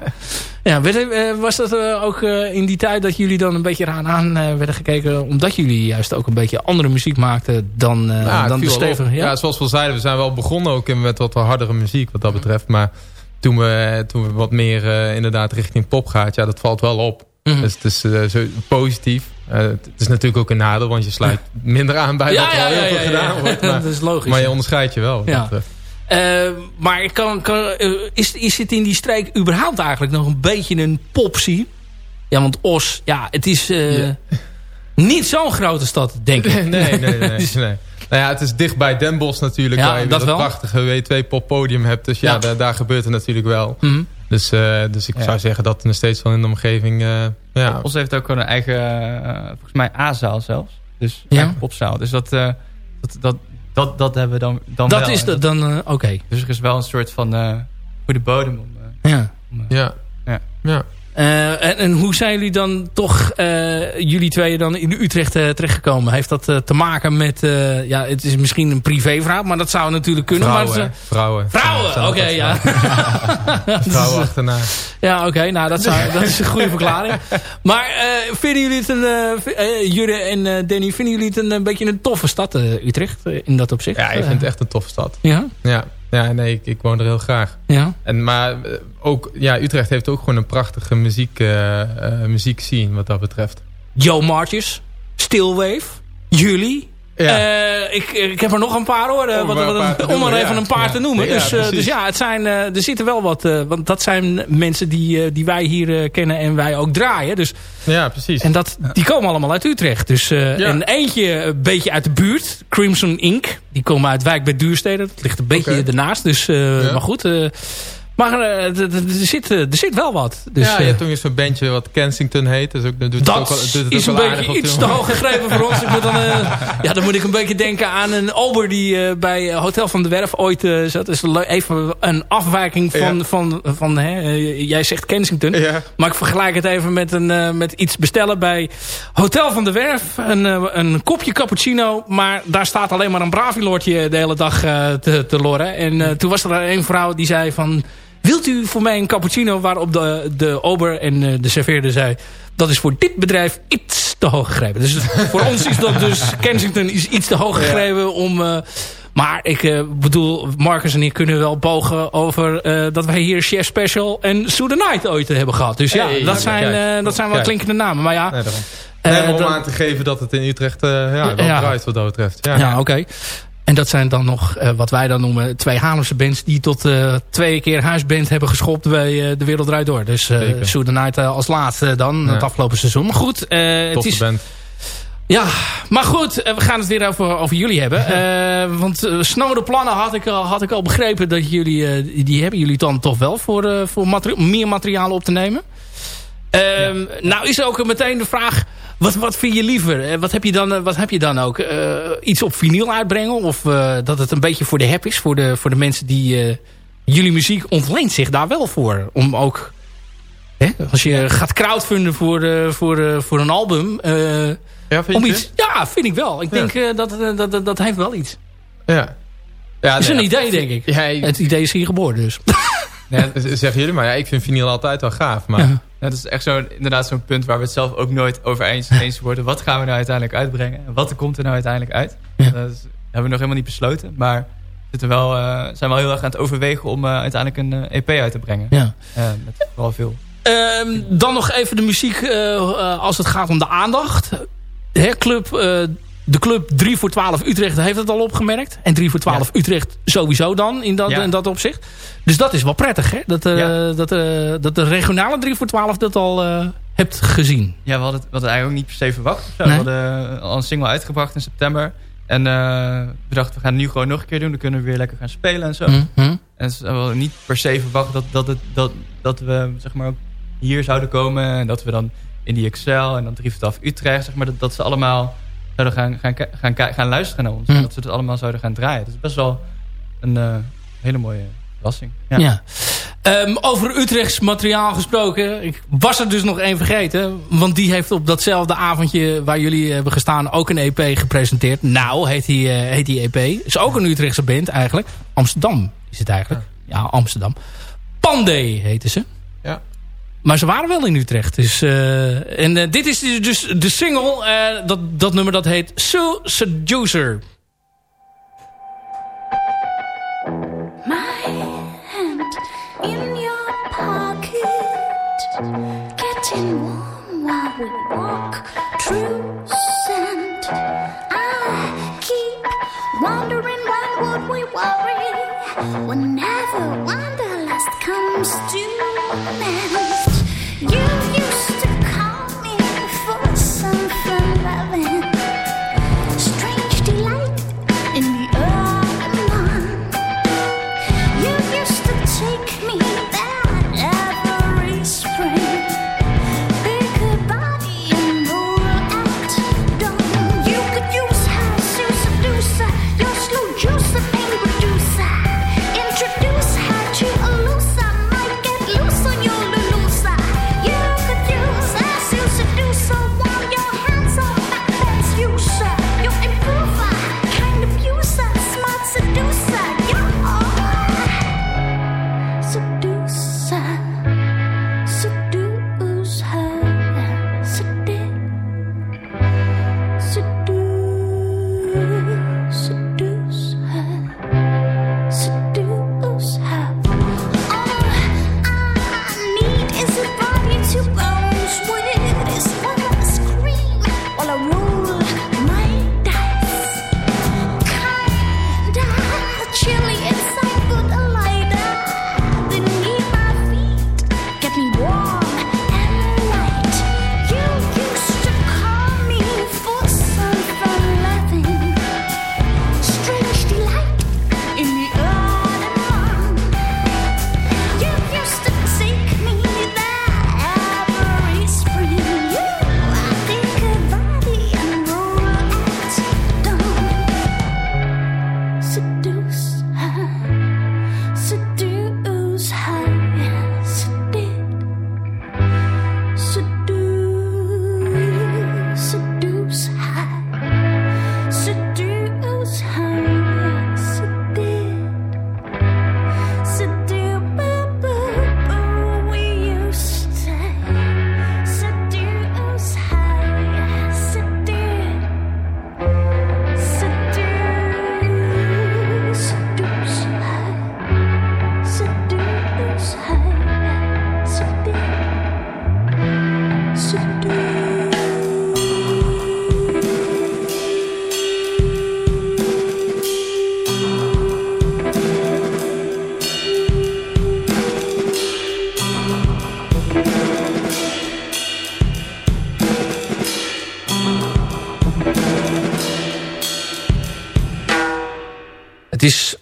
C: ja werd, eh, was dat eh, ook in die tijd dat jullie dan een beetje eraan aan werden gekeken... omdat jullie juist ook een beetje andere muziek maakten dan,
I: het
C: dan de stevige...
I: Ja? zoals we al zeiden, we zijn wel begonnen ook met wat hardere muziek wat dat betreft. Maar toen we, toen we wat meer inderdaad richting pop gaat, ja, dat valt wel op.
C: Mhm.
I: Dus het is zo positief. Eh, het is natuurlijk ook een nadeel, want je sluit minder aan bij wat er al heel veel gedaan wordt. Maar,
C: dat is logisch.
I: maar je onderscheidt je wel.
C: Ja.
I: dat.
C: Eh, maar kan, kan, eh, is, is het in die streek überhaupt eigenlijk nog een beetje een popsie? Ja, want Os, ja, het is
I: Ja.
C: niet zo'n grote stad, denk ik.
I: Nee, nee, nee. nee,
C: Dus-
I: nee. Nou ja, het is dicht bij Den Bosch natuurlijk.
C: Ja,
I: waar je
C: dat
I: dat, prachtige W2 poppodium hebt. Dus ja,
C: Ja.
I: Daar, daar gebeurt het natuurlijk wel.
C: Mhm.
I: Dus, eh, dus ik
E: Ja.
I: zou zeggen dat er nog steeds wel in de omgeving... eh, ja,
E: Ons heeft ook een eigen, eh, volgens mij A-zaal zelfs. Dus
C: Ja.
E: eigen popzaal. Dus dat, dat, dat, dat, dat hebben we dan, dan
C: Dat
E: wel.
C: is de, dan... Oké.
E: Dus er is wel een soort van goede bodem om...
C: Ja.
E: om,
I: ja.
E: Ja.
I: ja.
C: Eh, en, en hoe zijn jullie dan toch, eh, jullie tweeën dan in Utrecht eh, terechtgekomen? Heeft dat te maken met, ja, het is misschien een privévraag, maar dat zou natuurlijk kunnen.
I: Vrouwen,
C: maar het
I: vrouwen.
C: vrouwen, oké, ja.
I: vrouwen. Achterna.
C: Ja, oké, nou dat, zou, dat is een goede verklaring. Maar vinden jullie het een, Jurre en Danny, vinden jullie het een, een beetje een toffe stad, Utrecht, in dat opzicht?
I: Ja, ik vind het echt een toffe stad.
C: Ja,
I: Ja, ja nee, ik, ik woon er heel graag.
C: ja.
I: En, maar eh, ook, ja, Utrecht heeft ook gewoon een prachtige muziek, eh eh, muziekscene wat dat betreft.
C: Joe Martjes, Stillwave, jullie.
I: Ja.
C: Eh, ik, ik heb er nog een paar hoor, eh,
I: Om
C: wat, wat-
I: een paar te
C: om er
I: noemen,
C: even
I: ja.
C: een paar
I: Ja.
C: te noemen. Dus, eh, dus ja, het zijn, er zitten wel wat, want dat zijn mensen die, die wij hier kennen en wij ook draaien. Dus,
I: Ja, precies.
C: en dat, die komen allemaal uit Utrecht. Dus. En eentje een beetje uit de buurt, Crimson Ink. Die komen uit Wijk bij Duurstede. Dat ligt een beetje ernaast. Dus. Maar goed, maar eh, er, zit, eh, er zit wel wat. Dus,
I: ja, je
C: eh,
I: hebt ook eens zo'n bandje wat Kensington heet. Dus ook, dat doet het ook
C: dat
I: wel, doet het
C: is
I: ook
C: een beetje iets te hoog gegrepen voor ons. Ik moet dan, eh, ja, dan moet ik een beetje denken aan een ober die eh, bij eh, Hotel van de Werf ooit eh, zat. Dat is even een afwijking van,
I: Ja.
C: van, van hè, eh, jij zegt Kensington.
I: Ja.
C: Maar ik vergelijk het even met, een, eh, met iets bestellen bij Hotel van de Werf. Een, eh, een kopje cappuccino. Maar daar staat alleen maar een bravilordje de hele dag eh, te, te lorren. En eh, toen was er een vrouw die zei van... Wilt u voor mij een cappuccino waarop de, de ober en eh, de serveerder zei... Dat is voor dit bedrijf iets te hoog gegrepen. Dus voor ons is dat dus... Kensington is iets te hoog gegrepen om... eh, maar ik eh, bedoel, Marcus en ik kunnen wel bogen over dat wij hier Chef Special en Sue the Night ooit hebben gehad. Dus ja,
I: Hey,
C: dat, zijn,
I: kijk.
C: dat zijn wel
I: Kijk.
C: klinkende namen. Maar ja,
I: Nee, daarom. Nee, maar om
C: dan-
I: aan te geven dat het in Utrecht ja, wel draait wat dat betreft. Ja.
C: ja, oké. En dat zijn dan nog eh, wat wij dan noemen twee Haarlemse bands... die tot eh, twee keer huisband hebben geschopt bij eh, De Wereld Draait Door. Dus the Night als laatste dan,
I: Ja.
C: het afgelopen seizoen. Maar goed, eh, het is...
I: band.
C: Ja, maar goed, we gaan het weer over, over jullie hebben. Want snode plannen had ik, al, had ik al begrepen dat jullie, die, hebben jullie dan toch wel voor, voor materi- meer materiaal op te nemen. Ehm, Nou is ook meteen de vraag, wat, wat vind je liever? Eh, Wat heb je dan, eh, wat heb je dan ook? Eh, iets op vinyl uitbrengen? Of dat het een beetje voor de heb is? Voor de, voor de mensen die... jullie muziek ontleent zich daar wel voor. Om ook... Hè, als je gaat crowdfunden voor, voor, voor een album...
I: Ja, vind
C: om
I: je?
C: iets, ja, vind ik wel. Ik
I: Ja.
C: denk dat, dat, dat, dat heeft wel iets.
I: Ja. ja
C: Dat is
I: nee,
C: een idee, denk ik.
I: Ja,
C: Het idee is hier geboren dus.
I: Ja, zeggen jullie, maar ja, ik vind vinyl altijd wel gaaf. Maar
E: dat is echt zo, inderdaad zo'n punt waar we het zelf ook nooit over eens, eens worden. Wat gaan we nou uiteindelijk uitbrengen? En wat komt er nou uiteindelijk uit?
C: Ja.
E: Dat is- hebben we nog helemaal niet besloten. Maar we zitten wel, eh, zijn wel heel erg aan het overwegen om eh, uiteindelijk een eh, EP uit te brengen.
C: Ja.
E: Eh, met vooral veel.
C: Ehm, dan nog even de muziek als het gaat om de aandacht. Hè, club, eh, de club 3 voor 12 Utrecht heeft het al opgemerkt. En 3 voor 12 Utrecht sowieso dan in dat,
E: Ja.
C: in dat opzicht. Dus dat is wel prettig hè. Dat, eh,
E: Ja.
C: dat, eh, dat de regionale 3 voor 12 dat al eh, hebt gezien.
E: Ja, we hadden we hadden eigenlijk ook niet per se verwacht.
C: Nee.
E: We hadden al een single uitgebracht in september. En we dachten, we gaan het nu gewoon nog een keer doen. Dan kunnen we weer lekker gaan spelen en zo.
C: Mhm.
E: En is wel niet per se verwacht dat, dat, het, dat, dat we zeg maar, ook hier zouden komen. En dat we dan in die Excel en dan 3 voor 12 Utrecht. Zeg maar, dat, dat ze allemaal zouden gaan, gaan, gaan, gaan luisteren naar ons. En dat ze het allemaal zouden gaan draaien. Dat is best wel een eh, hele mooie verrassing. Ja.
C: Ja. Ehm, over Utrechts materiaal gesproken. Ik was er dus nog één vergeten. Want die heeft op datzelfde avondje waar jullie hebben gestaan ook een EP gepresenteerd. Nou, heet die, eh, heet die EP. Is ook een Utrechtse band eigenlijk. Amsterdam is het eigenlijk. Ja, Amsterdam. Pandey heette ze. Maar ze waren wel in Utrecht. Dus, eh, en eh, dit is dus de single. eh, dat, dat nummer dat heet So Seducer.
H: My hand in your pocket, getting warm while we walk through sand. I keep wondering why would we worry whenever wanderlust comes to an end. You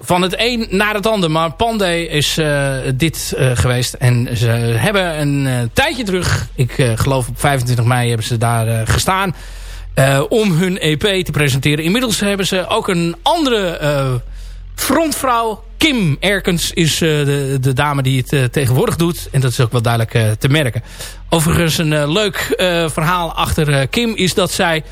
C: van het een naar het ander. Maar Pandey is uh, dit uh, geweest. En ze hebben een uh, tijdje terug, ik geloof op 25 mei hebben ze daar gestaan. om hun EP te presenteren. Inmiddels hebben ze ook een andere frontvrouw. Kim Erkens is de, de, dame die het tegenwoordig doet. En dat is ook wel duidelijk te merken. Overigens een leuk verhaal achter Kim is dat zij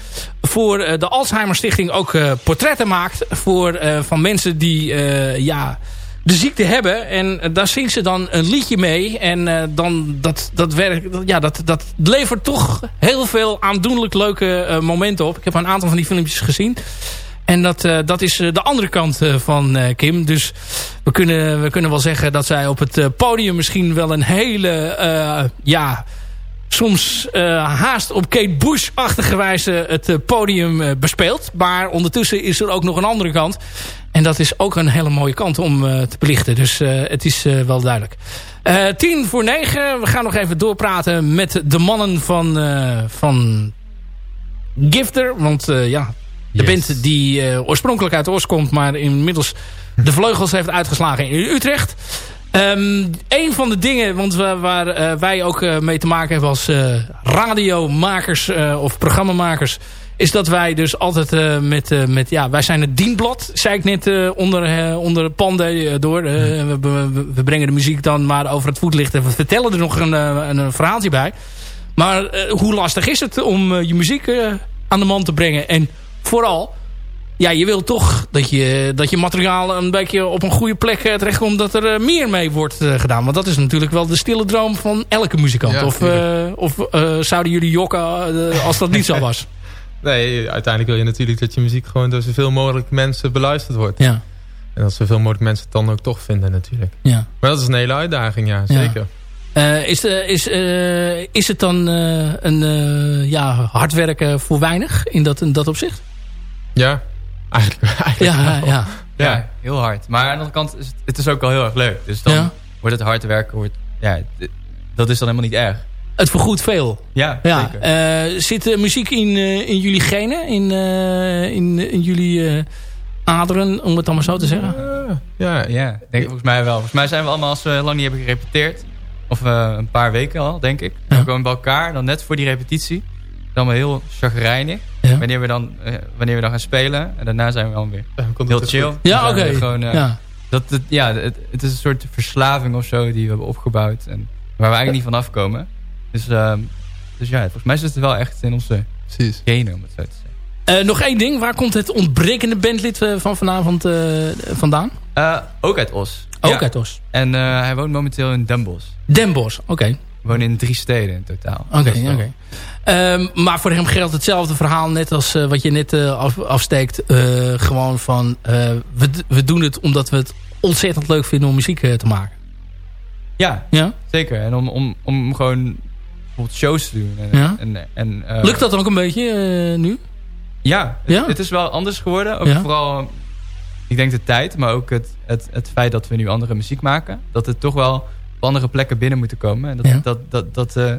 C: voor de Alzheimer Stichting ook portretten maakt. Voor, van mensen die ja, de ziekte hebben. En daar zingt ze dan een liedje mee. En dan dat, dat, werkt, ja, dat, dat levert toch heel veel aandoenlijk leuke momenten op. Ik heb een aantal van die filmpjes gezien. En dat, uh, dat is de andere kant uh, van Kim. Dus we kunnen, we kunnen wel zeggen dat zij op het podium misschien wel een hele... ja, soms haast op Kate Bush-achtige wijze het podium bespeelt. Maar ondertussen is er ook nog een andere kant. En dat is ook een hele mooie kant om te belichten. Dus het is wel duidelijk. tien voor negen. We gaan nog even doorpraten met de mannen van, van Gifter. Want ja, de yes. band die uh, oorspronkelijk uit Oost komt, maar inmiddels de vleugels heeft uitgeslagen in Utrecht. Um, een van de dingen, want we, waar uh, wij ook uh, mee te maken hebben als radiomakers of programmamakers, is dat wij dus altijd met, met, ja, wij zijn het dienblad, zei ik net onder, onder Pande door. we, we, we, brengen de muziek dan maar over het voetlicht en we vertellen er nog een, een, een verhaaltje bij. Maar hoe lastig is het om je muziek aan de man te brengen en vooral, ja, je wil toch dat je, dat je materiaal een beetje op een goede plek uh, terechtkomt. Dat er uh, meer mee wordt uh, gedaan. Want dat is natuurlijk wel de stille droom van elke muzikant. Ja, of of zouden jullie jokken als dat niet zo was?
I: Nee, uiteindelijk wil je natuurlijk dat je muziek gewoon door zoveel mogelijk mensen beluisterd wordt.
C: Ja.
I: En dat zoveel mogelijk mensen het dan ook toch vinden natuurlijk.
C: Ja.
I: Maar dat is een hele uitdaging, ja, zeker.
C: Ja. is, is, is het dan een ja, hard werken voor weinig in dat, in dat opzicht?
I: Ja, eigenlijk, eigenlijk
C: ja, ja,
E: ja, ja. heel hard. Maar aan de andere kant is het, het is ook wel heel erg leuk. Dus dan
C: ja.
E: wordt het hard werken, wordt, ja, dat is dan helemaal niet erg.
C: Het vergoedt veel.
E: Ja,
C: ja. Uh, zit muziek in, uh, in jullie genen? In, uh, in, in jullie aderen, om het dan maar zo te zeggen?
E: ja, ja denk, volgens mij wel. Volgens mij zijn we allemaal, als we lang niet hebben gerepeteerd... of een paar weken al, denk ik... dan komen we bij elkaar, dan net voor die repetitie... dan heel chagrijnig. Ja. Wanneer, we dan, uh, wanneer we dan gaan spelen. En daarna zijn we dan weer heel chill.
C: Ja, oké.
E: Okay. Uh, ja. Dat, het, ja, het, het, is een soort verslaving of zo die we hebben opgebouwd. En waar we eigenlijk niet van afkomen. Dus, uh, dus ja, volgens mij zit het wel echt in onze
I: Precies.
E: genen, om het zo te zeggen.
C: Uh, nog één ding. Waar komt het ontbrekende bandlid van vanavond vandaan?
E: ook uit Os.
C: Ook ja. uit Os.
E: En hij woont momenteel in Den Bosch.
C: Den Bosch, oké. Okay.
E: Wonen in drie steden in totaal.
C: Oké, okay, oké. Okay. Um, maar voor hem geldt hetzelfde verhaal net als uh, wat je net uh, af, afsteekt. Uh, gewoon van, we, we doen het omdat we het ontzettend leuk vinden om muziek te maken.
E: Ja,
C: ja?
E: zeker. En om, om, om gewoon bijvoorbeeld shows te doen. En,
C: ja?
E: en, en,
C: Lukt dat dan ook een beetje nu?
E: Ja,
C: ja?
E: Het, het, is wel anders geworden. Ook
C: ja?
E: vooral, ik denk de tijd, maar ook het, het, het feit dat we nu andere muziek maken. Dat het toch wel andere plekken binnen moeten komen. En dat,
C: ja.
E: dat, dat, dat uh,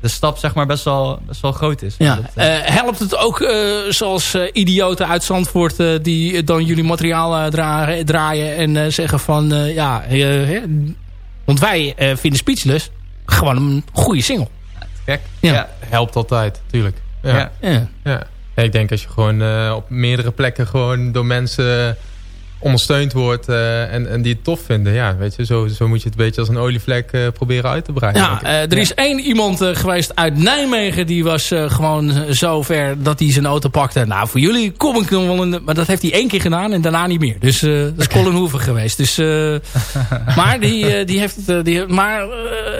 E: de stap zeg maar best wel, best wel groot is.
C: Ja.
E: Dat,
C: uh, helpt het ook uh, zoals idioten uit Zandvoort die dan jullie materiaal draaien, draaien en zeggen van ja, want wij vinden Speechless gewoon een goede single.
E: Kijk,
C: ja.
E: ja.
I: helpt altijd, tuurlijk. Ja.
C: Ja.
I: ja. ik denk als je gewoon op meerdere plekken gewoon door mensen ondersteund wordt uh, en, en die het tof vinden. Ja, weet je, zo, zo moet je het een beetje als een olievlek uh, proberen uit te breiden.
C: Ja, uh, er is ja. één iemand geweest uit Nijmegen die was gewoon zo ver dat hij zijn auto pakte. Nou, voor jullie kom ik nog wel in, maar dat heeft hij één keer gedaan en daarna niet meer. Dus dat is Colin Hoeven geweest. Dus, maar die, die heeft het, die, maar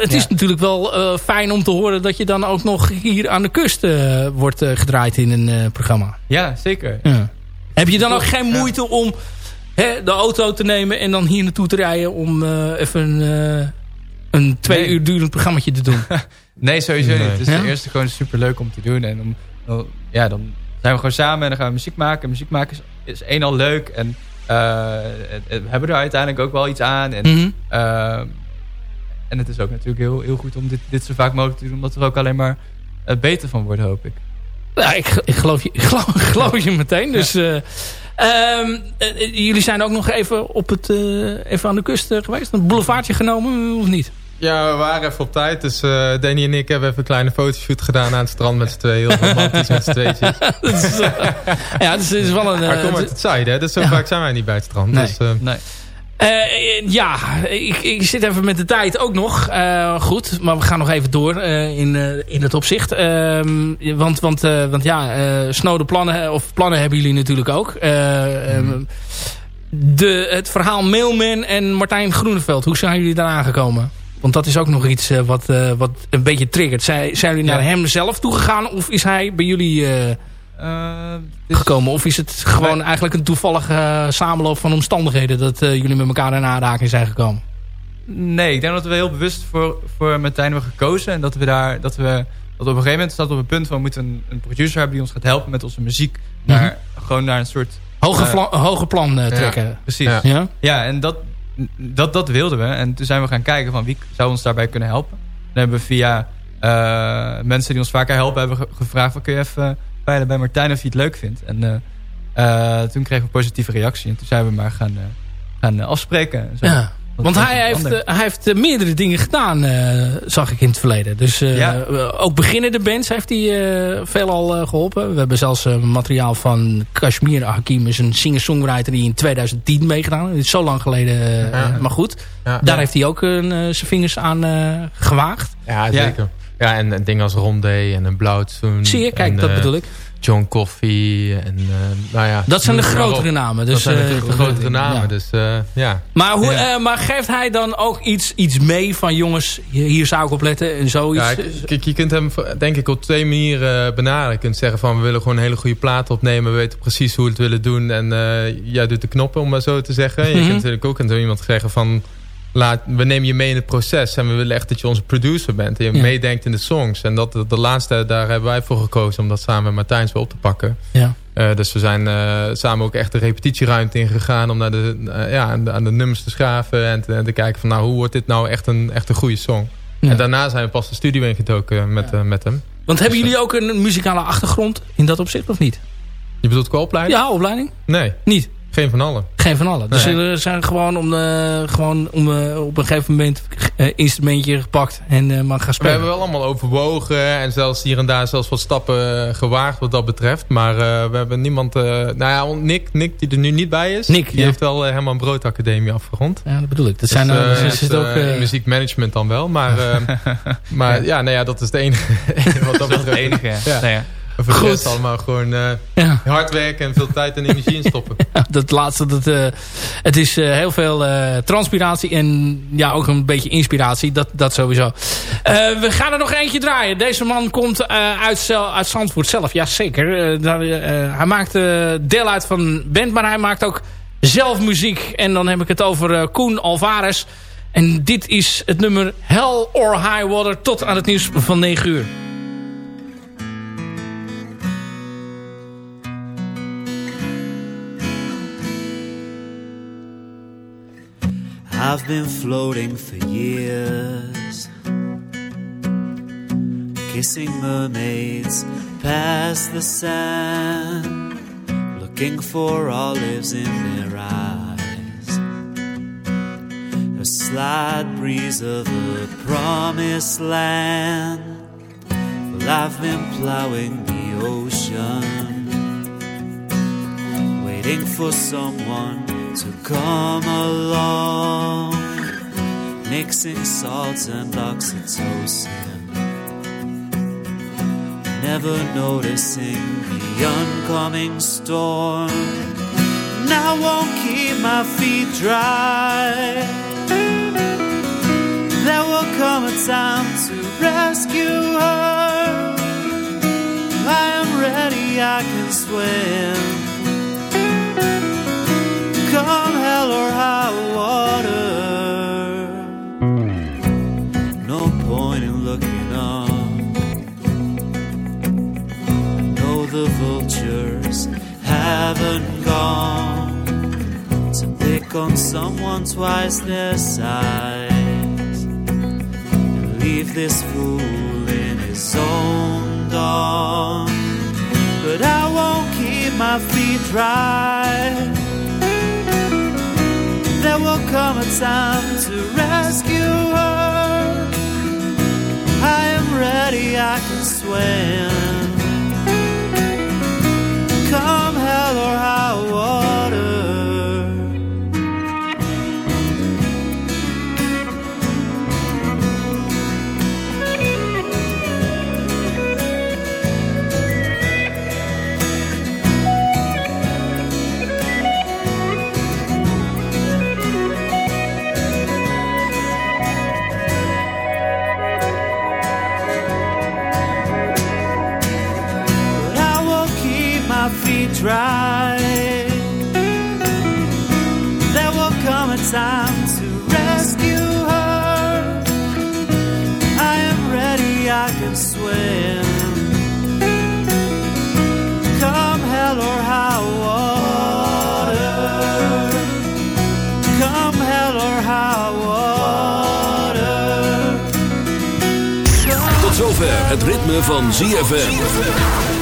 C: het is ja. natuurlijk wel fijn om te horen dat je dan ook nog hier aan de kust wordt gedraaid in een programma.
E: Ja, zeker.
C: Heb je dan ook geen moeite om Hè, de auto te nemen en dan hier naartoe te rijden om uh, even uh, een twee
E: Nee.
C: uur durend programmaatje te doen.
E: Nee, sowieso
I: Nee.
E: niet. Het is
C: Ja?
E: ten eerste gewoon super leuk om te doen. En om, dan- ja, dan zijn we gewoon samen en dan gaan we muziek maken. En muziek maken is, is één al leuk. En eh, we hebben er uiteindelijk ook wel iets aan. En,
C: Mhm.
E: eh, en het is ook natuurlijk heel, heel goed om dit, dit zo vaak mogelijk te doen. Omdat we er ook alleen maar eh, beter van worden, hoop ik.
C: Ja, ik, ik, geloof je, ik geloof, je meteen. Dus, eh, ehm, eh, jullie zijn ook nog even, op het, eh, even aan de kust eh, geweest. Een boulevardje genomen, of niet?
I: Ja, we waren even op tijd. Dus eh, Danny en ik hebben even een kleine fotoshoot gedaan aan het strand met z'n tweeën. Heel romantisch met z'n tweetjes.
C: Dat is, eh, ja, het is, wel een...
I: Maar
C: eh,
I: kom uit
C: het-
I: zuiden, hè? Dus zo
C: Ja.
I: vaak zijn wij niet bij het strand.
C: Nee.
I: Dus, eh,
E: Nee.
C: Eh, ja, ik, ik zit even met de tijd ook nog. Eh, goed, maar we gaan nog even door eh, in, in het opzicht. Ehm, want, want, want ja, snode plannen, of plannen hebben jullie natuurlijk ook. Eh, ehm, de, het verhaal Mailman en Martijn Groeneveld, hoe zijn jullie daar aangekomen? Want dat is ook nog iets wat, wat een beetje triggert. Zijn, zijn jullie
E: Ja.
C: naar hem zelf toegegaan of is hij bij jullie Eh,
E: dit-
C: gekomen? Of is het gewoon eigenlijk een toevallige eh, samenloop van omstandigheden... dat eh, jullie met elkaar in aanraking zijn gekomen?
E: Nee, ik denk dat we heel bewust voor, voor Martijn hebben gekozen. En dat we daar, dat we, dat op een gegeven moment staat op het punt van we moeten een, een producer hebben die ons gaat helpen met onze muziek. Naar, Gewoon naar een soort...
C: Hoge, hoge plan eh, trekken.
E: Precies.
I: Ja.
E: Ja,
C: Ja?
E: en dat, dat, dat wilden we. En toen zijn we gaan kijken van wie zou ons daarbij kunnen helpen. Dan hebben we via eh, mensen die ons vaker helpen hebben ge- gevraagd... Van, kun je even peilen bij Martijn of je het leuk vindt. En eh, eh, toen kregen we een positieve reactie. En toen zijn we maar gaan, eh, gaan afspreken. En zo.
C: Ja.
E: Dat
C: Want hij heeft, hij heeft meerdere dingen gedaan, eh, zag ik in het verleden. Dus eh,
E: Ja.
C: ook beginnende bands heeft hij eh, veelal eh, geholpen. We hebben zelfs eh, materiaal van Kashmir Hakim, is een singer-songwriter die in 2010 meegedaan. heeft. Dit is zo lang geleden, eh,
I: Ja.
C: maar goed.
I: ja.
C: Daar heeft hij ook een, eh, zijn vingers aan eh, gewaagd.
I: Ja, zeker. Ja, en, en dingen als Rondé en een Blauwtsoen.
C: Zie je, kijk,
I: en,
C: dat
I: eh,
C: bedoel ik.
I: John Coffee en uh, nou ja.
C: Dat zijn de grotere
I: op.
C: namen.
I: Dat
C: Dus,
I: zijn de,
C: eh,
I: de grotere namen,
C: ja.
I: dus uh, ja.
C: Maar, hoe,
E: Ja.
C: eh, maar geeft hij dan ook iets, iets mee van jongens, hier zou ik op letten en zoiets?
I: Ja, kijk, je kunt hem denk ik op twee manieren benaderen. Je kunt zeggen van we willen gewoon een hele goede plaat opnemen. We weten precies hoe we het willen doen. En jij doet de knoppen om maar zo te zeggen. Je
C: Mhm.
I: kunt natuurlijk ook aan iemand zeggen van... Laat, we nemen je mee in het proces en we willen echt dat je onze producer bent. En je
C: Ja.
I: meedenkt in de songs. En dat, de laatste, daar hebben wij voor gekozen om dat samen met Martijns weer op te pakken.
C: Ja.
I: Uh, dus we zijn uh, samen ook echt de repetitieruimte ingegaan om naar de, uh, ja, aan, de, aan de nummers te schaven. En te, en te kijken van nou, hoe wordt dit nou echt een, echt een goede song.
C: Ja.
I: En daarna zijn we pas de studio ingedoken met,
C: Ja.
I: met hem.
C: Want hebben jullie ook een muzikale achtergrond in dat opzicht of niet?
I: Je bedoelt qua opleiding?
C: Ja, opleiding?
I: Nee.
C: Niet?
I: Geen van allen.
C: Geen van allen. Dus
I: Nee.
C: er zijn gewoon om, de, gewoon om uh, op een gegeven moment uh, instrumentje gepakt en uh, maar gaan
I: We
C: spelen.
I: hebben wel allemaal overwogen en zelfs hier en daar zelfs wat stappen gewaagd wat dat betreft. Maar uh, we hebben niemand... nou ja, Nick, Nick die er nu niet bij is.
C: Nick,
I: die
C: ja.
I: heeft wel Herman Brood Academie afgerond.
C: Ja, dat bedoel ik. Dat
I: Dus,
C: zijn
I: uh,
C: dus
I: het,
C: is het ook,
I: uh, muziekmanagement dan wel. Maar, maar ja, nou ja, dat is het enige. wat dat,
E: dat is het enige, ja.
I: ja.
E: Nou ja.
I: En voor de rest allemaal gewoon uh,
C: ja.
I: hard werken en veel tijd en energie in stoppen.
C: Ja, dat laatste, dat, uh, het is uh, heel veel transpiratie en ja, ook een beetje inspiratie. Dat, dat sowieso. Eh, we gaan er nog eentje draaien. Deze man komt uit, uit Zandvoort zelf. Ja, zeker. Daar, hij maakt deel uit van een band, maar hij maakt ook zelf muziek. En dan heb ik het over Koen Alvarez. En dit is het nummer Hell or High Water tot aan het nieuws van 9 uur.
J: I've been floating for years, kissing mermaids past the sand, looking for olives in their eyes. A slight breeze of the promised land. Well, I've been plowing the ocean, waiting for someone to come along, mixing salts and oxytocin, never noticing the oncoming storm. And I won't keep my feet dry. There will come a time to rescue her. I am ready, I can swim someone twice their size and leave this fool in his own dawn. But I won't keep my feet dry. There will come a time to rescue her. I am ready, I can swim. Come hell or high water. Dry. There will come a time to rescue her. I am ready, I can swim. Come hell or high water. Come hell or high water.
A: Tot zover het ritme van ZFM.